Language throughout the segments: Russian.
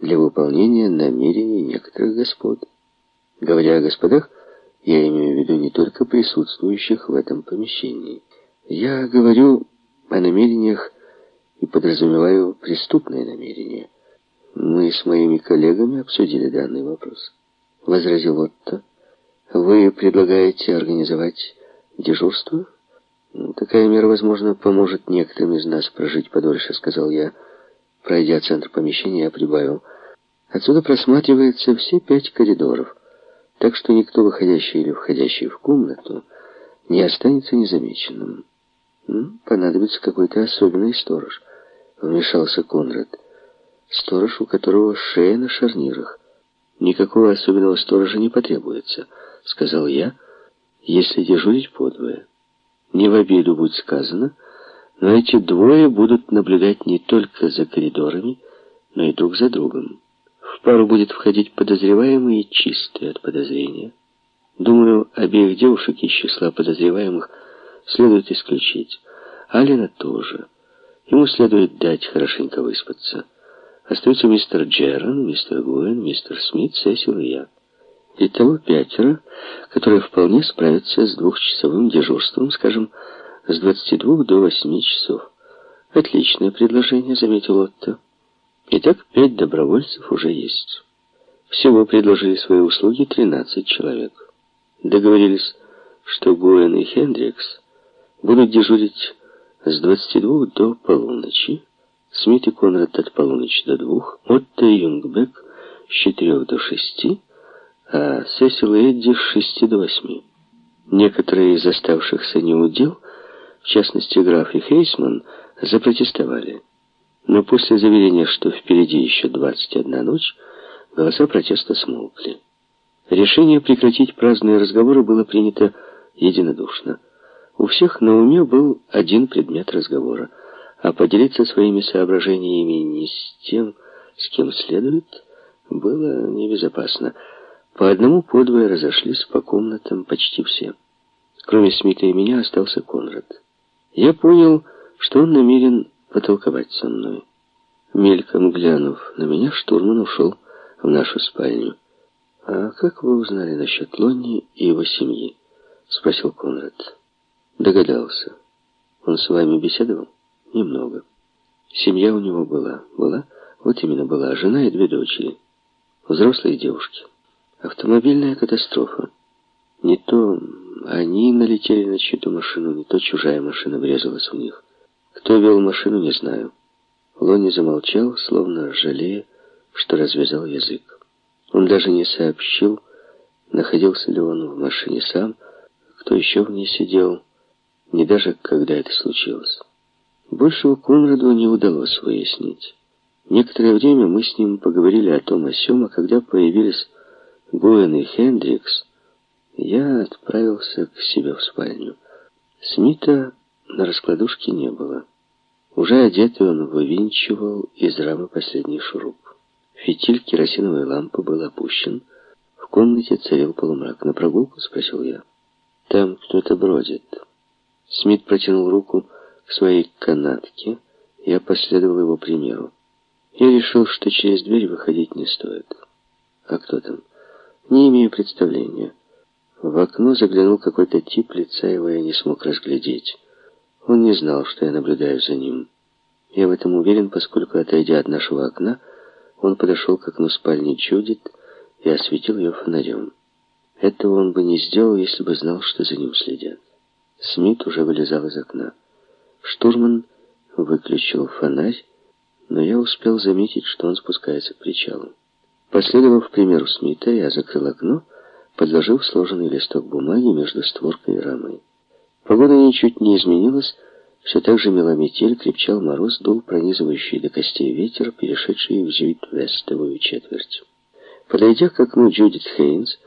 для выполнения намерений некоторых господ. Говоря о господах, я имею в виду не только присутствующих в этом помещении. Я говорю о намерениях и подразумеваю преступные намерения. Мы с моими коллегами обсудили данный вопрос. Возразил Отто. Вы предлагаете организовать дежурство? Ну, такая мера, возможно, поможет некоторым из нас прожить подольше, сказал я. Пройдя центр помещения, я прибавил. Отсюда просматривается все пять коридоров, так что никто, выходящий или входящий в комнату, не останется незамеченным. понадобится какой-то особенный сторож, вмешался Конрад. Сторож, у которого шея на шарнирах. Никакого особенного сторожа не потребуется, сказал я, если дежурить подвое. Не в обиду будет сказано, но эти двое будут наблюдать не только за коридорами, но и друг за другом. В пару будет входить подозреваемый чистый от подозрения. Думаю, обеих девушек из числа подозреваемых следует исключить. Алина тоже. Ему следует дать хорошенько выспаться. Остаются мистер Джерон, мистер Гуэн, мистер Смит, Сесил и я. Итого пятеро, которые вполне справятся с двухчасовым дежурством, скажем, с 22 до 8 часов. Отличное предложение, заметил Отто. Итак, пять добровольцев уже есть. Всего предложили свои услуги 13 человек. Договорились, что Гуэн и Хендрикс будут дежурить с 22 до полуночи, Смит и Конрад от полуночи до двух, Отто и Юнгбек с 4 до 6, а Сесил и Эдди с 6 до 8. Некоторые из оставшихся неудел, в частности граф и Хейсман, запротестовали. Но после заверения, что впереди еще 21 ночь, голоса протеста смолкли. Решение прекратить праздные разговоры было принято единодушно. У всех на уме был один предмет разговора, а поделиться своими соображениями не с тем, с кем следует, было небезопасно. По одному подвое разошлись по комнатам почти все. Кроме Смита и меня остался Конрад. Я понял, что он намерен потолковать со мной. Мельком глянув на меня, штурман ушел в нашу спальню. «А как вы узнали насчет Лонни и его семьи?» — спросил Конрад. Догадался. Он с вами беседовал? Немного. Семья у него была. Была? Вот именно была. Жена и две дочери. Взрослые девушки. Автомобильная катастрофа. Не то они налетели на чью-то машину, не то чужая машина врезалась в них. Кто вел машину, не знаю. Лони замолчал, словно жалея, что развязал язык. Он даже не сообщил, находился ли он в машине сам, кто еще в ней сидел, не даже когда это случилось. Большего Конраду не удалось выяснить. Некоторое время мы с ним поговорили о том о сём, а когда появились Гуэн и Хендрикс, я отправился к себе в спальню. Смита на раскладушке не было. Уже одетый он вывинчивал из рамы последний шуруп. Фитиль керосиновой лампы был опущен. В комнате царил полумрак. «На прогулку?» — спросил я. «Там кто-то бродит». Смит протянул руку к своей канатке. Я последовал его примеру. Я решил, что через дверь выходить не стоит. А кто там? Не имею представления. В окно заглянул какой-то тип, лица его я не смог разглядеть. Он не знал, что я наблюдаю за ним. Я в этом уверен, поскольку, отойдя от нашего окна, он подошел к окну спальни Чудит и осветил ее фонарем. Этого он бы не сделал, если бы знал, что за ним следят. Смит уже вылезал из окна. Штурман выключил фонарь, но я успел заметить, что он спускается к причалу. Последовав примеру Смита, я закрыл окно, подложив сложенный листок бумаги между створкой и рамой. Погода ничуть не изменилась, все так же мела метель, крепчал мороз, дул пронизывающий до костей ветер, перешедший в зюит-вестовую четверть. Подойдя к окну Джудит Хейнс,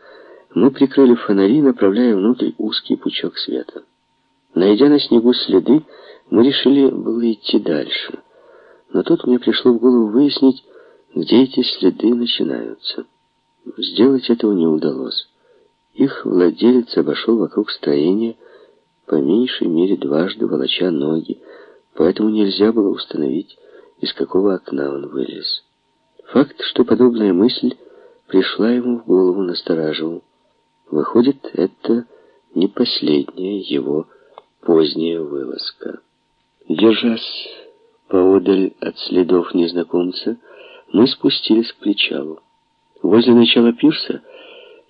мы прикрыли фонари, направляя внутрь узкий пучок света. Найдя на снегу следы, мы решили было идти дальше. Но тут мне пришло в голову выяснить, где эти следы начинаются. Сделать этого не удалось. Их владелец обошел вокруг строения, по меньшей мере дважды волоча ноги, поэтому нельзя было установить, из какого окна он вылез. Факт, что подобная мысль пришла ему в голову, настораживал. Выходит, это не последняя его поздняя вылазка. Держась поодаль от следов незнакомца, мы спустились к причалу. Возле начала пирса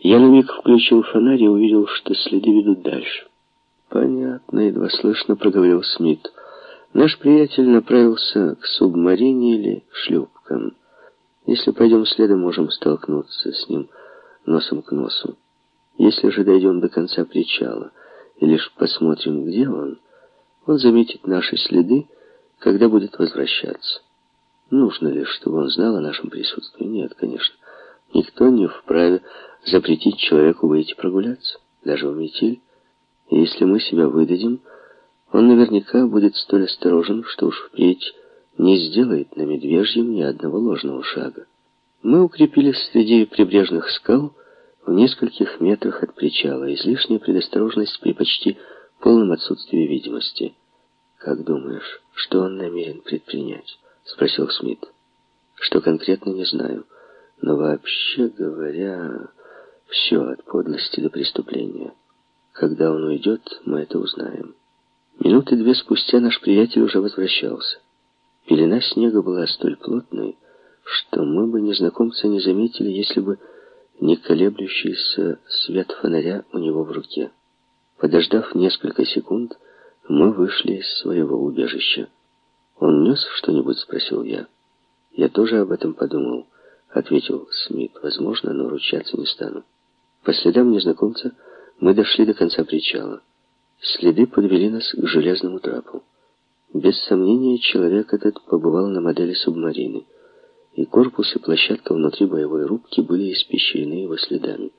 я на миг включил фонарь и увидел, что следы ведут дальше. «Понятно», — едва слышно проговорил Смит. «Наш приятель направился к субмарине или шлюпкам. Если пойдем следом, можем столкнуться с ним носом к носу. Если же дойдем до конца причала и лишь посмотрим, где он, он заметит наши следы, когда будет возвращаться. Нужно ли, чтобы он знал о нашем присутствии? Нет, конечно. Никто не вправе запретить человеку выйти прогуляться, даже в метель. Если мы себя выдадим, он наверняка будет столь осторожен, что уж впредь не сделает на медвежьем ни одного ложного шага. Мы укрепились среди прибрежных скал в нескольких метрах от причала. Излишняя предосторожность при почти полном отсутствии видимости. «Как думаешь, что он намерен предпринять?» — спросил Смит. «Что конкретно, не знаю. Но вообще говоря, все от подлости до преступления. Когда он уйдет, мы это узнаем». Минуты две спустя наш приятель уже возвращался. Пелена снега была столь плотной, что мы бы незнакомца не заметили, если бы не колеблющийся свет фонаря у него в руке. Подождав несколько секунд, мы вышли из своего убежища. «Он нес что-нибудь?» — спросил я. «Я тоже об этом подумал», — ответил Смит. «Возможно, но ручаться не стану». По следам незнакомца мы дошли до конца причала. Следы подвели нас к железному трапу. Без сомнения, человек этот побывал на модели субмарины, и корпус и площадка внутри боевой рубки были испещрены его следами.